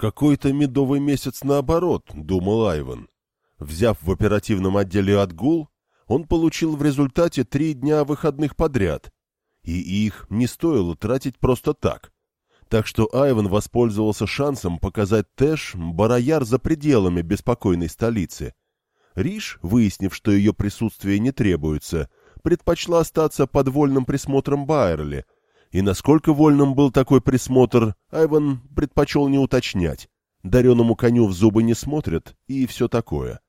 Какой-то медовый месяц наоборот, думал Айван. Взяв в оперативном отделе отгул, он получил в результате три дня выходных подряд, и их не стоило тратить просто так. Так что Айван воспользовался шансом показать Тэш барояр за пределами беспокойной столицы. Риш, выяснив, что ее присутствие не требуется, предпочла остаться под вольным присмотром Байерли — и насколько вольным был такой присмотр, Айван предпочел не уточнять. Дареному коню в зубы не смотрят и все такое.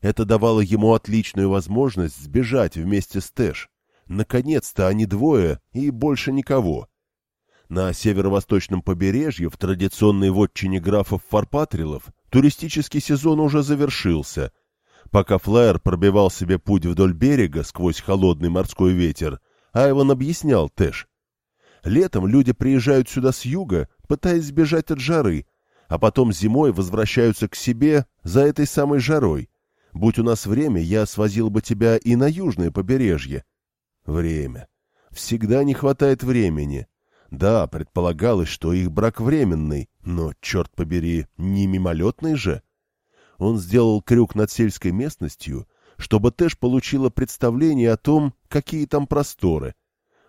Это давало ему отличную возможность сбежать вместе с Тэш. Наконец-то они двое и больше никого. На северо-восточном побережье, в традиционной вотчине графов Фарпатрилов, туристический сезон уже завершился. Пока флайер пробивал себе путь вдоль берега сквозь холодный морской ветер, Айван объяснял Тэш, Летом люди приезжают сюда с юга, пытаясь сбежать от жары, а потом зимой возвращаются к себе за этой самой жарой. Будь у нас время, я свозил бы тебя и на южное побережье. Время. Всегда не хватает времени. Да, предполагалось, что их брак временный, но, черт побери, не мимолетный же. Он сделал крюк над сельской местностью, чтобы Тэш получила представление о том, какие там просторы —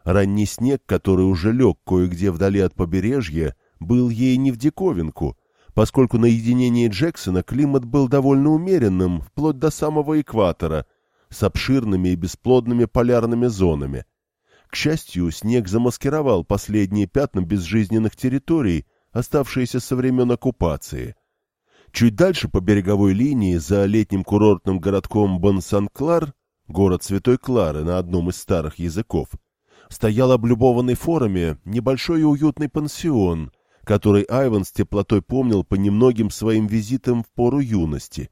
Ранний снег, который уже лег кое-где вдали от побережья, был ей не в диковинку, поскольку на единении Джексона климат был довольно умеренным, вплоть до самого экватора, с обширными и бесплодными полярными зонами. К счастью, снег замаскировал последние пятна безжизненных территорий, оставшиеся со времен оккупации. Чуть дальше по береговой линии, за летним курортным городком Бон-Сан-Клар, город Святой Клары на одном из старых языков, стоял облюбованный форами небольшой и уютный пансион, который Айван с теплотой помнил по немногим своим визитам в пору юности.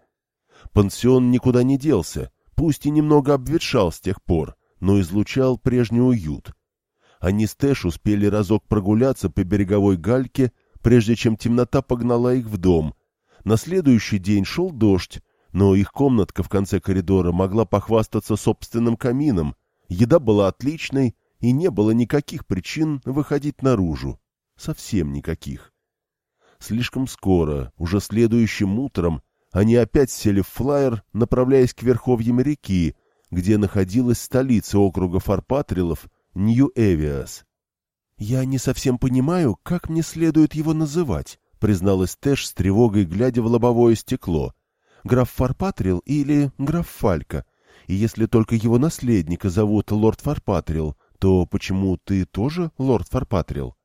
Пансион никуда не делся, пусть и немного обветшал с тех пор, но излучал прежний уют. Они с Тэш успели разок прогуляться по береговой гальке, прежде чем темнота погнала их в дом. На следующий день шел дождь, но их комнатка в конце коридора могла похвастаться собственным камином. Еда была отличной, и не было никаких причин выходить наружу. Совсем никаких. Слишком скоро, уже следующим утром, они опять сели в флайер, направляясь к верховьям реки, где находилась столица округа Фарпатрилов, Нью-Эвиас. «Я не совсем понимаю, как мне следует его называть», призналась Тэш с тревогой, глядя в лобовое стекло. «Граф Фарпатрил или граф Фалька? И если только его наследника зовут лорд Фарпатрил, то почему ты тоже лорд Фарпатрил?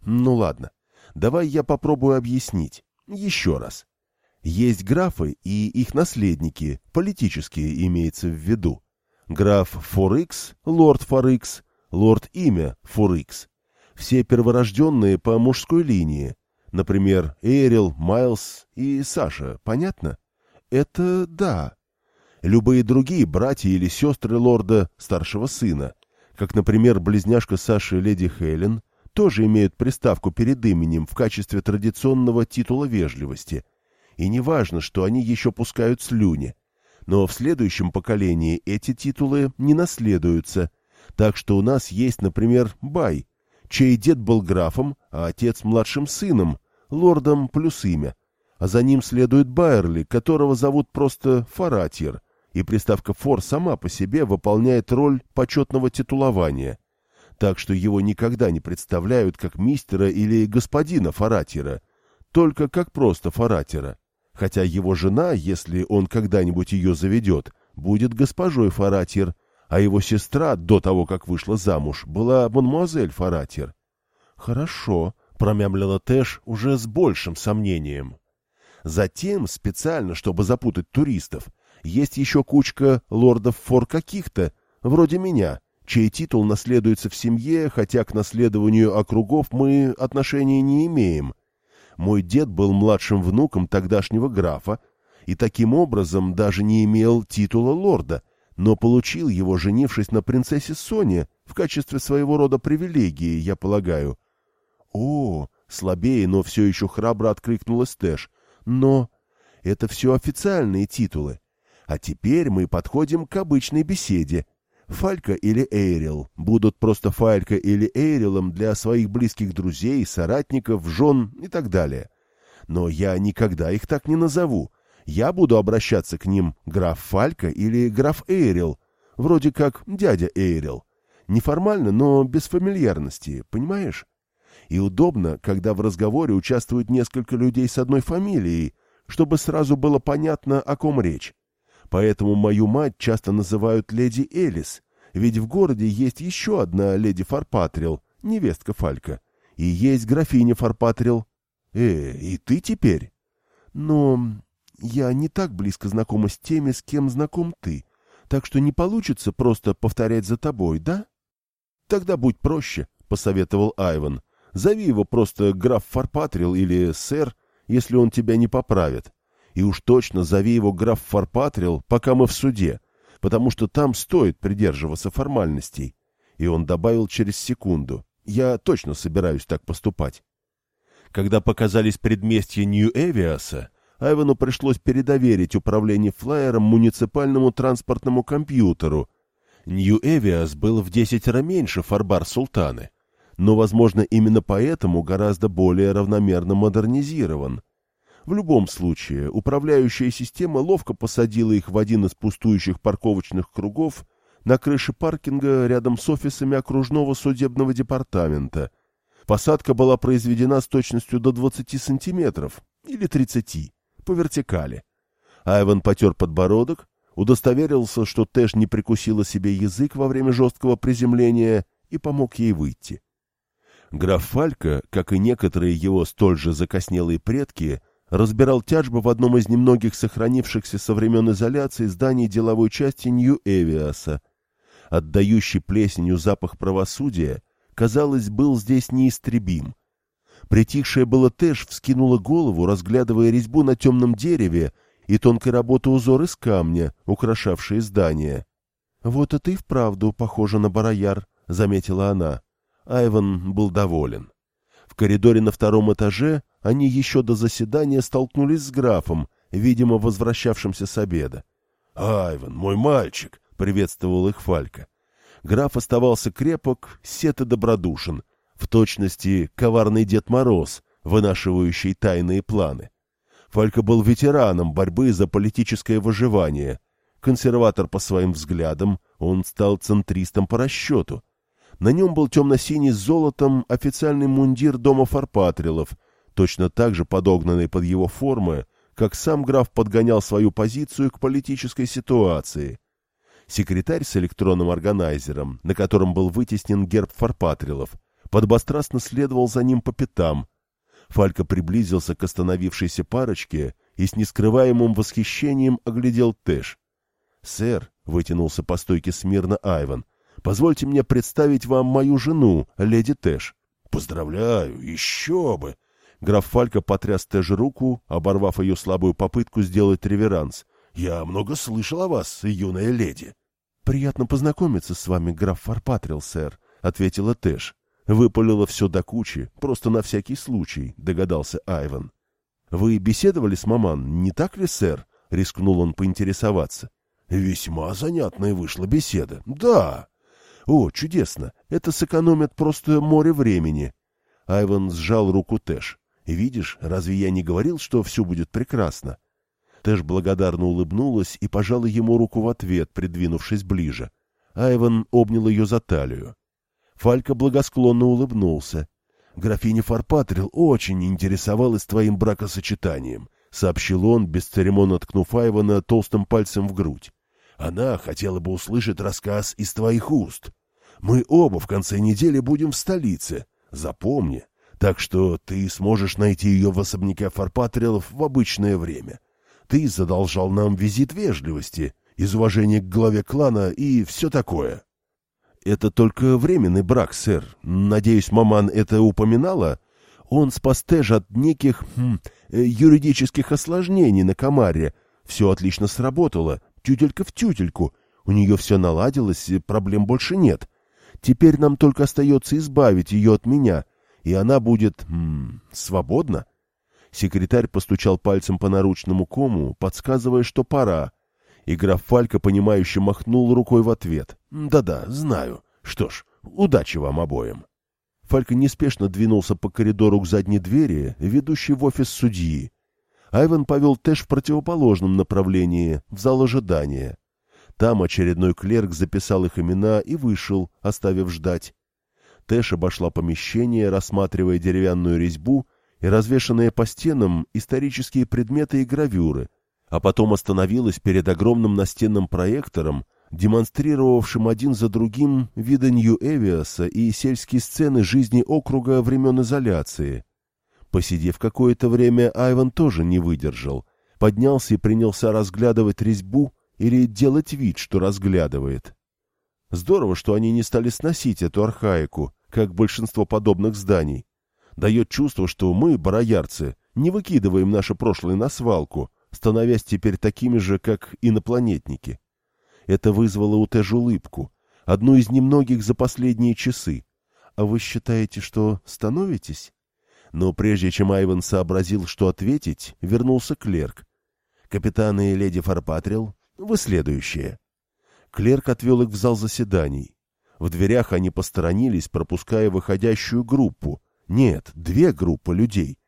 Ну ладно, давай я попробую объяснить. Еще раз. Есть графы и их наследники, политические имеется в виду. Граф Форикс, лорд Форикс, лорд имя Форикс. Все перворожденные по мужской линии. Например, Эрил, Майлз и Саша, понятно? Это да. Любые другие братья или сестры лорда, старшего сына – как, например, близняшка Саши леди Хелен, тоже имеют приставку перед именем в качестве традиционного титула вежливости. И не важно, что они еще пускают слюни. Но в следующем поколении эти титулы не наследуются. Так что у нас есть, например, Бай, чей дед был графом, а отец младшим сыном, лордом плюс имя. А за ним следует Байерли, которого зовут просто Фаратьер – и приставка «фор» сама по себе выполняет роль почетного титулования, так что его никогда не представляют как мистера или господина Фаратера, только как просто Фаратера, хотя его жена, если он когда-нибудь ее заведет, будет госпожой Фаратер, а его сестра, до того, как вышла замуж, была мадемуазель Фаратер. «Хорошо», — промямлила Тэш уже с большим сомнением. Затем, специально, чтобы запутать туристов, есть еще кучка лордов фор каких-то, вроде меня, чей титул наследуется в семье, хотя к наследованию округов мы отношения не имеем. Мой дед был младшим внуком тогдашнего графа и таким образом даже не имел титула лорда, но получил его, женившись на принцессе Соне в качестве своего рода привилегии, я полагаю. — О, слабее, но все еще храбро откликнулась Тэш. Но это все официальные титулы. А теперь мы подходим к обычной беседе. Фалька или Эйрил будут просто Фалька или Эйрилом для своих близких друзей, соратников, жен и так далее. Но я никогда их так не назову. Я буду обращаться к ним граф Фалька или граф Эйрил, вроде как дядя Эйрил. Неформально, но без фамильярности, понимаешь? И удобно, когда в разговоре участвуют несколько людей с одной фамилией, чтобы сразу было понятно, о ком речь. Поэтому мою мать часто называют леди Элис, ведь в городе есть еще одна леди Фарпатрил, невестка Фалька, и есть графиня Фарпатрил. Э, и ты теперь? Но я не так близко знакома с теми, с кем знаком ты, так что не получится просто повторять за тобой, да? Тогда будь проще, — посоветовал Айван. Зови его просто граф Фарпатрил или сэр, если он тебя не поправит. И уж точно зови его граф Фарпатрил, пока мы в суде, потому что там стоит придерживаться формальностей. И он добавил через секунду. Я точно собираюсь так поступать. Когда показались предместья Нью-Эвиаса, Айвану пришлось передоверить управление флайером муниципальному транспортному компьютеру. Нью-Эвиас был в десятеро меньше Фарбар-Султаны но, возможно, именно поэтому гораздо более равномерно модернизирован. В любом случае, управляющая система ловко посадила их в один из пустующих парковочных кругов на крыше паркинга рядом с офисами окружного судебного департамента. Посадка была произведена с точностью до 20 сантиметров, или 30, по вертикали. Айван потер подбородок, удостоверился, что Тэш не прикусила себе язык во время жесткого приземления и помог ей выйти. Граф Фалька, как и некоторые его столь же закоснелые предки, разбирал тяжбы в одном из немногих сохранившихся со времен изоляции зданий деловой части Нью-Эвиаса. Отдающий плесенью запах правосудия, казалось, был здесь неистребим. Притихшая было Тэш вскинула голову, разглядывая резьбу на темном дереве и тонкой работы узор из камня, украшавшие здание. — Вот это и вправду похоже на барояр, — заметила она. Айван был доволен. В коридоре на втором этаже они еще до заседания столкнулись с графом, видимо, возвращавшимся с обеда. «Айван, мой мальчик!» — приветствовал их Фалька. Граф оставался крепок, сет и добродушен, в точности коварный Дед Мороз, вынашивающий тайные планы. Фалька был ветераном борьбы за политическое выживание. Консерватор по своим взглядам, он стал центристом по расчету — на нем был темно-синий с золотом официальный мундир дома Фарпатрилов, точно так же подогнанный под его формы, как сам граф подгонял свою позицию к политической ситуации. Секретарь с электронным органайзером, на котором был вытеснен герб Фарпатрилов, подбострастно следовал за ним по пятам. Фалька приблизился к остановившейся парочке и с нескрываемым восхищением оглядел Тэш. «Сэр», — вытянулся по стойке смирно Айван, Позвольте мне представить вам мою жену, леди Тэш. — Поздравляю, еще бы! Граф Фалька потряс Тэш руку, оборвав ее слабую попытку сделать реверанс. — Я много слышал о вас, юная леди. — Приятно познакомиться с вами, граф Фарпатрил, сэр, — ответила Тэш. Выпалила все до кучи, просто на всякий случай, — догадался Айван. — Вы беседовали с маман, не так ли, сэр? — рискнул он поинтересоваться. — Весьма занятная вышла беседа. Да, «О, чудесно! Это сэкономит просто море времени!» Айван сжал руку Тэш. «Видишь, разве я не говорил, что все будет прекрасно?» Тэш благодарно улыбнулась и пожала ему руку в ответ, придвинувшись ближе. Айван обнял ее за талию. Фалька благосклонно улыбнулся. «Графиня Фарпатрил очень интересовалась твоим бракосочетанием», — сообщил он, бесцеремонно ткнув Айвана толстым пальцем в грудь. Она хотела бы услышать рассказ из твоих уст. Мы оба в конце недели будем в столице. Запомни. Так что ты сможешь найти ее в особняке Фарпатрилов в обычное время. Ты задолжал нам визит вежливости, из уважения к главе клана и все такое. Это только временный брак, сэр. Надеюсь, маман это упоминала? Он спас Тэж от неких хм, э, юридических осложнений на Камаре. Все отлично сработало тютелька в тютельку. У нее все наладилось, проблем больше нет. Теперь нам только остается избавить ее от меня, и она будет... М -м, свободна. Секретарь постучал пальцем по наручному кому, подсказывая, что пора. И граф Фалька, понимающе махнул рукой в ответ. «Да-да, знаю. Что ж, удачи вам обоим». Фалька неспешно двинулся по коридору к задней двери, ведущей в офис судьи. Айван повел Тэш в противоположном направлении, в зал ожидания. Там очередной клерк записал их имена и вышел, оставив ждать. Тэш обошла помещение, рассматривая деревянную резьбу и развешанные по стенам исторические предметы и гравюры, а потом остановилась перед огромным настенным проектором, демонстрировавшим один за другим виды Нью-Эвиаса и сельские сцены жизни округа времен изоляции. Посидев какое-то время, Айван тоже не выдержал, поднялся и принялся разглядывать резьбу или делать вид, что разглядывает. Здорово, что они не стали сносить эту архаику, как большинство подобных зданий. Дает чувство, что мы, бароярцы, не выкидываем наше прошлое на свалку, становясь теперь такими же, как инопланетники. Это вызвало у Тэжа улыбку, одну из немногих за последние часы. А вы считаете, что становитесь? Но прежде чем Айван сообразил, что ответить, вернулся клерк. «Капитан и леди Фарпатрил, вы следующие». Клерк отвел их в зал заседаний. В дверях они посторонились, пропуская выходящую группу. Нет, две группы людей.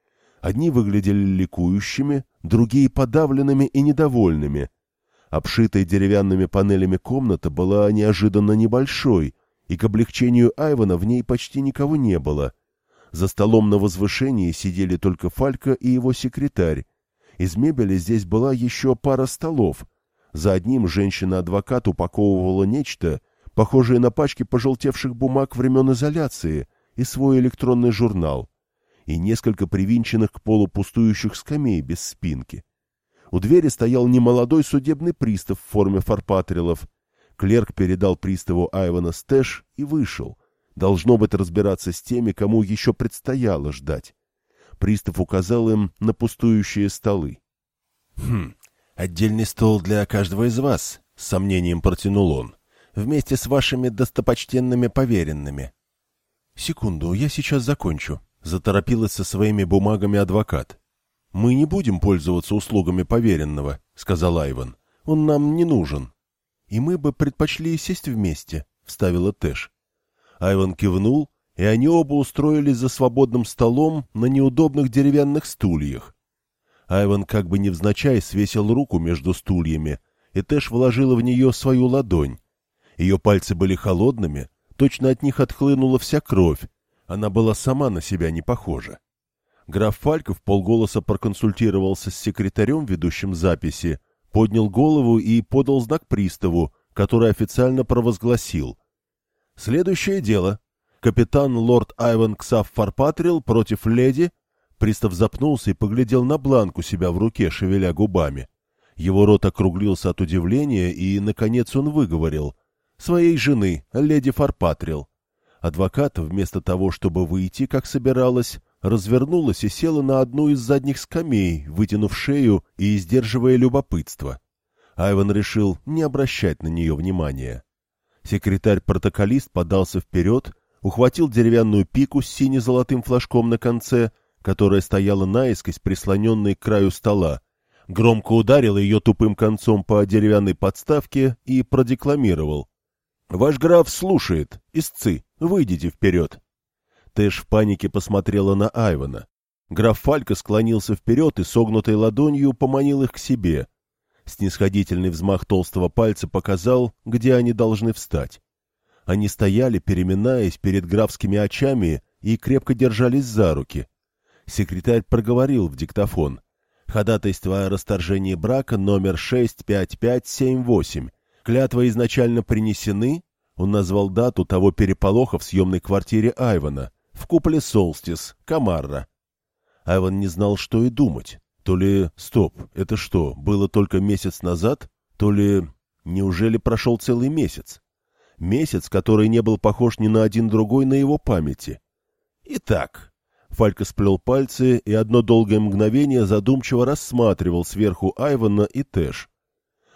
Одни выглядели ликующими, другие подавленными и недовольными. Обшитая деревянными панелями комната была неожиданно небольшой, и к облегчению Айвана в ней почти никого не было. За столом на возвышении сидели только Фалька и его секретарь. Из мебели здесь была еще пара столов. За одним женщина-адвокат упаковывала нечто — похожие на пачки пожелтевших бумаг времен изоляции, и свой электронный журнал, и несколько привинченных к полу пустующих скамей без спинки. У двери стоял немолодой судебный пристав в форме фарпатрилов. Клерк передал приставу Айвана Стэш и вышел. Должно быть разбираться с теми, кому еще предстояло ждать. Пристав указал им на пустующие столы. — Хм, отдельный стол для каждого из вас, — с сомнением протянул он вместе с вашими достопочтенными поверенными. — Секунду, я сейчас закончу, — заторопилась со своими бумагами адвокат. — Мы не будем пользоваться услугами поверенного, — сказал Айван. — Он нам не нужен. — И мы бы предпочли сесть вместе, — вставила Тэш. Айван кивнул, и они оба устроились за свободным столом на неудобных деревянных стульях. Айван как бы невзначай свесил руку между стульями, и Тэш вложила в нее свою ладонь. Ее пальцы были холодными, точно от них отхлынула вся кровь. Она была сама на себя не похожа. Граф Фальков полголоса проконсультировался с секретарем, ведущим записи, поднял голову и подал знак приставу, который официально провозгласил. Следующее дело. Капитан лорд Айван Ксав Фарпатрил против леди. Пристав запнулся и поглядел на бланк у себя в руке, шевеля губами. Его рот округлился от удивления, и, наконец, он выговорил своей жены, леди Фарпатрил. Адвокат, вместо того, чтобы выйти, как собиралась, развернулась и села на одну из задних скамей, вытянув шею и сдерживая любопытство. Айван решил не обращать на нее внимания. Секретарь-протоколист подался вперед, ухватил деревянную пику с сине-золотым флажком на конце, которая стояла наискось, прислоненной к краю стола, громко ударил ее тупым концом по деревянной подставке и продекламировал. «Ваш граф слушает. Истцы, выйдите вперед!» Тэш в панике посмотрела на Айвана. Граф Фалька склонился вперед и согнутой ладонью поманил их к себе. Снисходительный взмах толстого пальца показал, где они должны встать. Они стояли, переминаясь перед графскими очами и крепко держались за руки. Секретарь проговорил в диктофон. Ходатайство о расторжении брака номер 65578 Клятвы изначально принесены, он назвал дату того переполоха в съемной квартире Айвана, в куполе Солстис, Камарра. Айван не знал, что и думать. То ли «Стоп, это что, было только месяц назад?» То ли «Неужели прошел целый месяц?» Месяц, который не был похож ни на один другой на его памяти. Итак, Фалька сплел пальцы и одно долгое мгновение задумчиво рассматривал сверху Айвана и Тэш.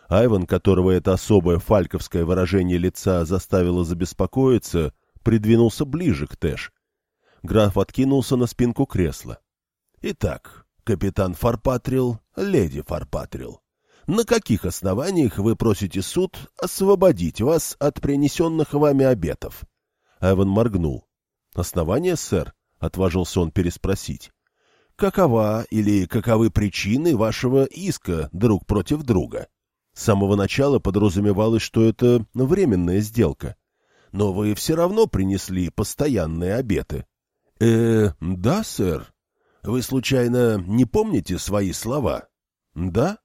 Айван, которого это особое фальковское выражение лица заставило забеспокоиться, придвинулся ближе к Тэш. Граф откинулся на спинку кресла. «Итак, капитан Фарпатрил, леди Фарпатрил, на каких основаниях вы просите суд освободить вас от принесенных вами обетов?» Айван моргнул. «Основание, сэр?» — отважился он переспросить. «Какова или каковы причины вашего иска друг против друга?» С самого начала подразумевалось, что это временная сделка. Но вы все равно принесли постоянные обеты. э да, сэр. Вы, случайно, не помните свои слова? Да?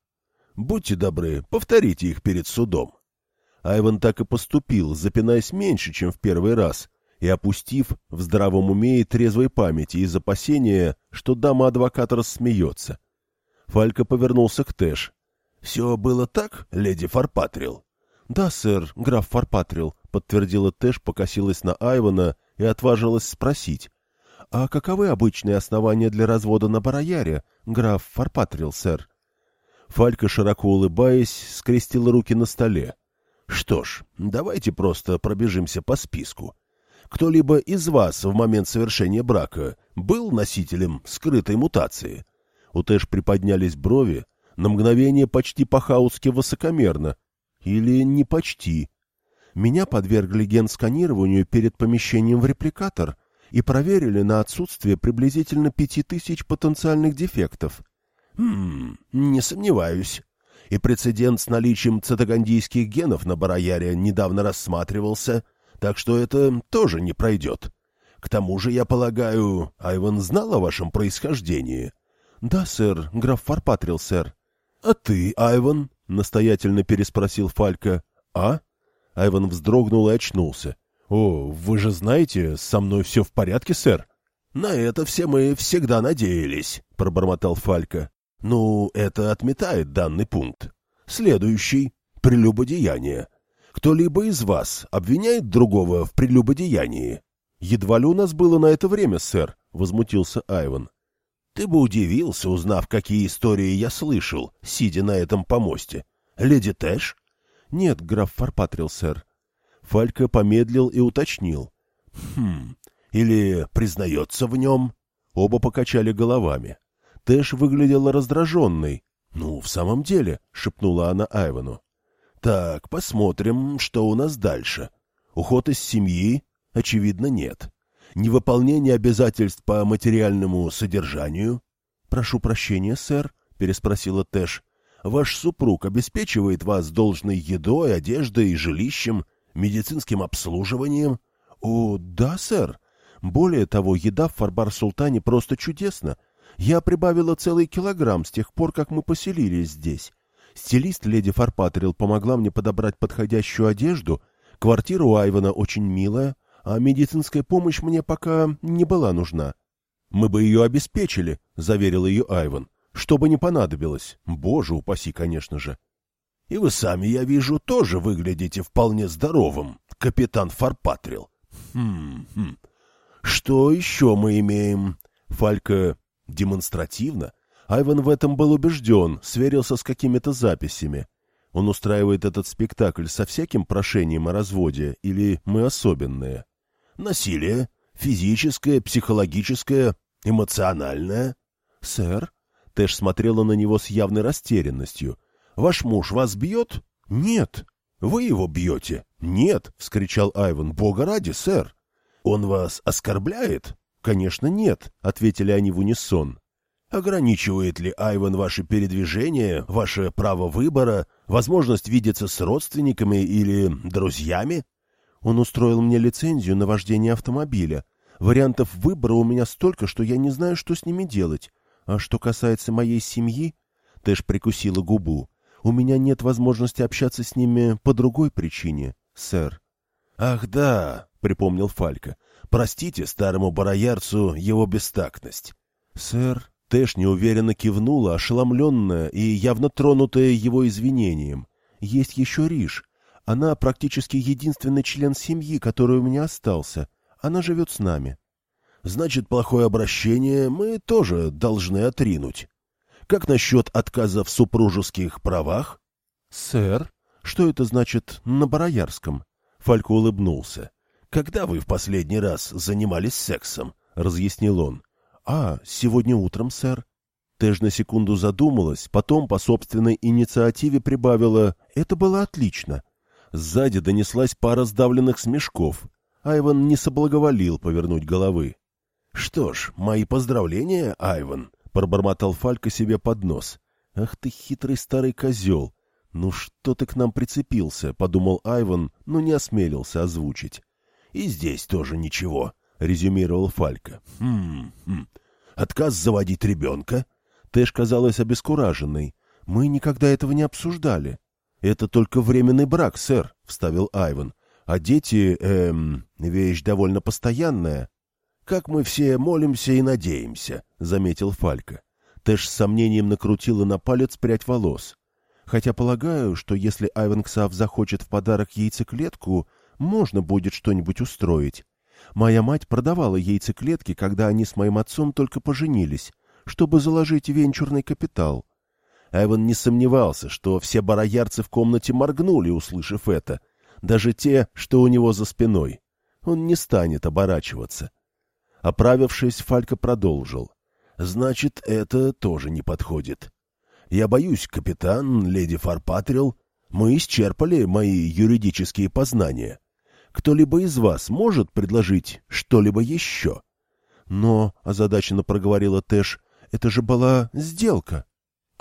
Будьте добры, повторите их перед судом. Айван так и поступил, запинаясь меньше, чем в первый раз, и опустив в здравом уме и трезвой памяти из опасения, что дама-адвокат рассмеется. Фалька повернулся к Тэш. — Все было так, леди Фарпатрил? — Да, сэр, граф Фарпатрил, — подтвердила Тэш, покосилась на Айвана и отважилась спросить. — А каковы обычные основания для развода на Барояре, граф Фарпатрил, сэр? Фалька, широко улыбаясь, скрестила руки на столе. — Что ж, давайте просто пробежимся по списку. Кто-либо из вас в момент совершения брака был носителем скрытой мутации? У Тэш приподнялись брови, на мгновение почти по-хаутски высокомерно. Или не почти. Меня подвергли ген-сканированию перед помещением в репликатор и проверили на отсутствие приблизительно пяти тысяч потенциальных дефектов. Хм, не сомневаюсь. И прецедент с наличием цитогандийских генов на Барояре недавно рассматривался, так что это тоже не пройдет. К тому же, я полагаю, Айван знал о вашем происхождении? — Да, сэр, граф Фарпатрил, сэр. — А ты, Айван? — настоятельно переспросил Фалька. — А? Айван вздрогнул и очнулся. — О, вы же знаете, со мной все в порядке, сэр? — На это все мы всегда надеялись, — пробормотал Фалька. — Ну, это отметает данный пункт. Следующий — прелюбодеяние. Кто-либо из вас обвиняет другого в прелюбодеянии? — Едва ли у нас было на это время, сэр, — возмутился Айван. Ты бы удивился, узнав, какие истории я слышал, сидя на этом помосте. Леди Тэш? Нет, граф Фарпатрил, сэр. Фалька помедлил и уточнил. Хм, или признается в нем? Оба покачали головами. Тэш выглядела раздраженной. «Ну, в самом деле», — шепнула она Айвану. «Так, посмотрим, что у нас дальше. Уход из семьи? Очевидно, нет. Невыполнение обязательств по материальному содержанию? — Прошу прощения, сэр, — переспросила Тэш. — Ваш супруг обеспечивает вас должной едой, одеждой и жилищем, медицинским обслуживанием? — О, да, сэр. Более того, еда в Фарбар-Султане просто чудесна. Я прибавила целый килограмм с тех пор, как мы поселились здесь. Стилист леди Фарпатрил помогла мне подобрать подходящую одежду. Квартира у Айвана очень милая, а медицинская помощь мне пока не была нужна. Мы бы ее обеспечили, — заверил ее Айван, — что бы не понадобилось. Боже упаси, конечно же. И вы сами, я вижу, тоже выглядите вполне здоровым, капитан Фарпатрил. Хм, хм. Что еще мы имеем? Фалька демонстративно. Айван в этом был убежден, сверился с какими-то записями. Он устраивает этот спектакль со всяким прошением о разводе или мы особенные? Насилие? Физическое, психологическое, эмоциональное? Сэр? Тэш смотрела на него с явной растерянностью. Ваш муж вас бьет? Нет. Вы его бьете? Нет, вскричал Айван. Бога ради, сэр. Он вас оскорбляет? Конечно, нет, ответили они в унисон. Ограничивает ли Айван ваши передвижения, ваше право выбора, возможность видеться с родственниками или друзьями? Он устроил мне лицензию на вождение автомобиля. Вариантов выбора у меня столько, что я не знаю, что с ними делать. А что касается моей семьи... Тэш прикусила губу. У меня нет возможности общаться с ними по другой причине, сэр. — Ах да, — припомнил Фалька. — Простите старому бароярцу его бестактность. — Сэр, Тэш неуверенно кивнула, ошеломленная и явно тронутая его извинением. Есть еще Риш. Она практически единственный член семьи, который у меня остался. Она живет с нами. Значит, плохое обращение мы тоже должны отринуть. Как насчет отказа в супружеских правах? Сэр, что это значит на Бароярском? Фалько улыбнулся. Когда вы в последний раз занимались сексом? Разъяснил он. А, сегодня утром, сэр. Тэш на секунду задумалась, потом по собственной инициативе прибавила «Это было отлично». Сзади донеслась пара сдавленных смешков. Айван не соблаговолил повернуть головы. — Что ж, мои поздравления, Айван, — пробормотал Фалька себе под нос. — Ах ты хитрый старый козел! Ну что ты к нам прицепился, — подумал Айван, но не осмелился озвучить. — И здесь тоже ничего, — резюмировал Фалька. — Хм, хм. Отказ заводить ребенка? Тэш казалась обескураженной. — Мы никогда этого не обсуждали. — Это только временный брак, сэр, — вставил Айван. — А дети, эм, вещь довольно постоянная. — Как мы все молимся и надеемся, — заметил Фалька. Тэш с сомнением накрутила на палец прядь волос. Хотя полагаю, что если Айван Ксав захочет в подарок яйцеклетку, можно будет что-нибудь устроить. Моя мать продавала яйцеклетки, когда они с моим отцом только поженились, чтобы заложить венчурный капитал. Айван не сомневался, что все бароярцы в комнате моргнули, услышав это, даже те, что у него за спиной. Он не станет оборачиваться. Оправившись, Фалька продолжил. «Значит, это тоже не подходит. Я боюсь, капитан, леди Фарпатрил, мы исчерпали мои юридические познания. Кто-либо из вас может предложить что-либо еще?» «Но», — озадаченно проговорила Тэш, — «это же была сделка».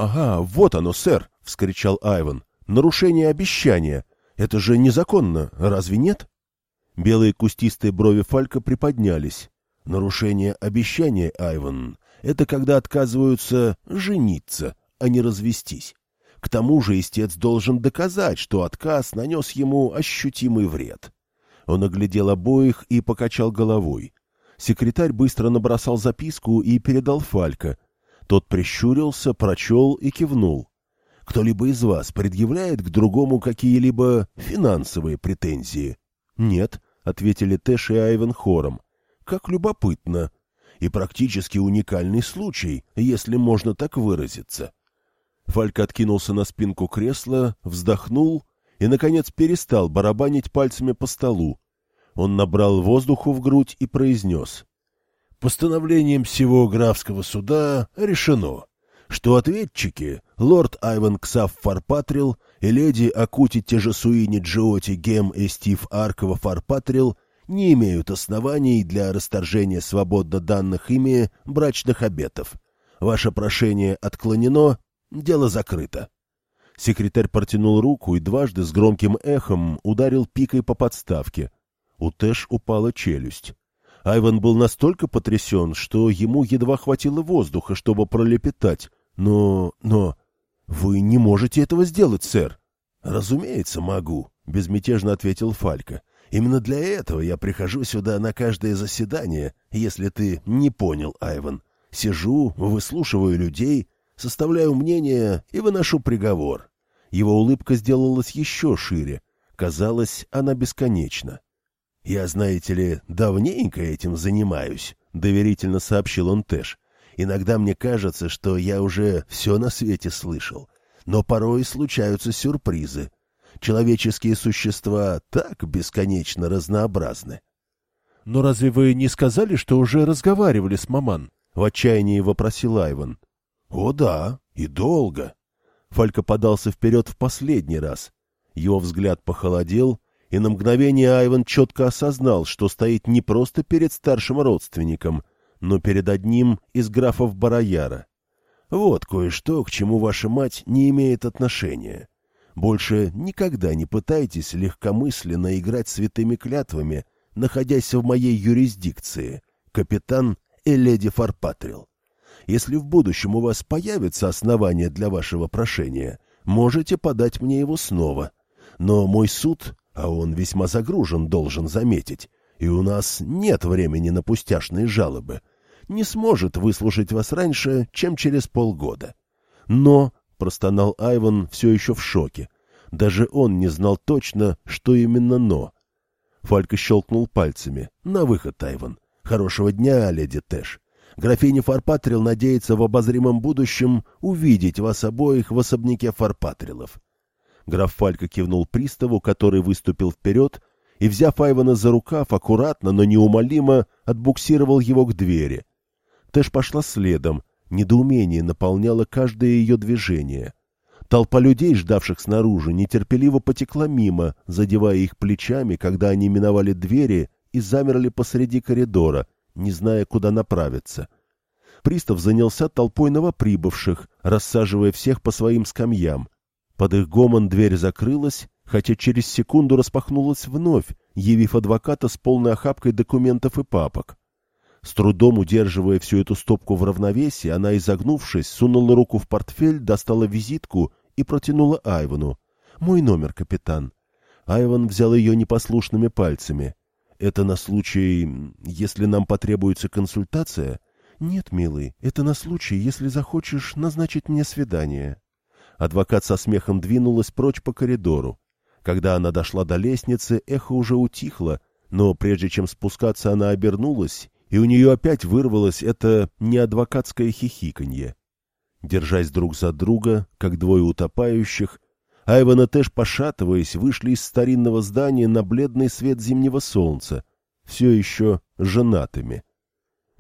«Ага, вот оно, сэр!» — вскричал Айван. «Нарушение обещания. Это же незаконно, разве нет?» Белые кустистые брови Фалька приподнялись. «Нарушение обещания, Айван, это когда отказываются жениться, а не развестись. К тому же истец должен доказать, что отказ нанес ему ощутимый вред». Он оглядел обоих и покачал головой. Секретарь быстро набросал записку и передал Фалька. Тот прищурился, прочел и кивнул. «Кто-либо из вас предъявляет к другому какие-либо финансовые претензии?» «Нет», — ответили Тэш и Айвен хором. «Как любопытно. И практически уникальный случай, если можно так выразиться». Фальк откинулся на спинку кресла, вздохнул и, наконец, перестал барабанить пальцами по столу. Он набрал воздуху в грудь и произнес. «Постановлением всего графского суда решено, что ответчики, лорд Айван Ксав Фарпатрил и леди Акути Тежесуини Джиоти Гем и Стив Аркова Фарпатрил не имеют оснований для расторжения свободно данных ими брачных обетов. Ваше прошение отклонено, дело закрыто. Секретарь протянул руку и дважды с громким эхом ударил пикой по подставке. У Тэш упала челюсть. Айван был настолько потрясен, что ему едва хватило воздуха, чтобы пролепетать. «Но... но... вы не можете этого сделать, сэр!» «Разумеется, могу», — безмятежно ответил Фалька. «Именно для этого я прихожу сюда на каждое заседание, если ты не понял, Айван. Сижу, выслушиваю людей, составляю мнение и выношу приговор. Его улыбка сделалась еще шире. Казалось, она бесконечна. «Я, знаете ли, давненько этим занимаюсь», — доверительно сообщил он Тэш. «Иногда мне кажется, что я уже все на свете слышал. Но порой случаются сюрпризы. Человеческие существа так бесконечно разнообразны». «Но разве вы не сказали, что уже разговаривали с маман?» — в отчаянии вопросил Айван. «О да, и долго», Фалька подался вперед в последний раз. Его взгляд похолодел, и на мгновение Айван четко осознал, что стоит не просто перед старшим родственником, но перед одним из графов Барояра. Вот кое-что, к чему ваша мать не имеет отношения. Больше никогда не пытайтесь легкомысленно играть святыми клятвами, находясь в моей юрисдикции, капитан и леди Фарпатрил. Если в будущем у вас появится основание для вашего прошения, можете подать мне его снова. Но мой суд, а он весьма загружен, должен заметить, и у нас нет времени на пустяшные жалобы, не сможет выслушать вас раньше, чем через полгода. Но, — простонал Айван все еще в шоке, — даже он не знал точно, что именно «но». Фалька щелкнул пальцами. «На выход, Айван. Хорошего дня, леди Тэш. Графиня Фарпатрил надеется в обозримом будущем увидеть вас обоих в особняке Фарпатрилов. Граф Фалька кивнул приставу, который выступил вперед, и, взяв Айвана за рукав, аккуратно, но неумолимо отбуксировал его к двери. Тэш пошла следом, недоумение наполняло каждое ее движение. Толпа людей, ждавших снаружи, нетерпеливо потекла мимо, задевая их плечами, когда они миновали двери и замерли посреди коридора, не зная, куда направиться. Пристав занялся толпой новоприбывших, рассаживая всех по своим скамьям. Под их гомон дверь закрылась, хотя через секунду распахнулась вновь, явив адвоката с полной охапкой документов и папок. С трудом удерживая всю эту стопку в равновесии, она, изогнувшись, сунула руку в портфель, достала визитку и протянула Айвану. «Мой номер, капитан». Айван взял ее непослушными пальцами. «Это на случай, если нам потребуется консультация?» «Нет, милый, это на случай, если захочешь назначить мне свидание». Адвокат со смехом двинулась прочь по коридору. Когда она дошла до лестницы, эхо уже утихло, но прежде чем спускаться, она обернулась, и у нее опять вырвалось это неадвокатское хихиканье. Держась друг за друга, как двое утопающих, Айван Тэш, пошатываясь, вышли из старинного здания на бледный свет зимнего солнца, все еще женатыми.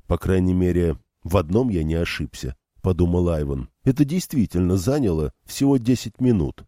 По крайней мере, в одном я не ошибся, — подумал Айван. Это действительно заняло всего десять минут.